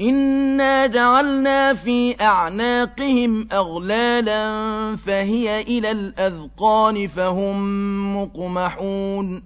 إِنَّا جَعَلْنَا فِي أَعْنَاقِهِمْ أَغْلَالًا فَهِيَ إِلَى الْأَذْقَانِ فَهُم مُّقْمَحُونَ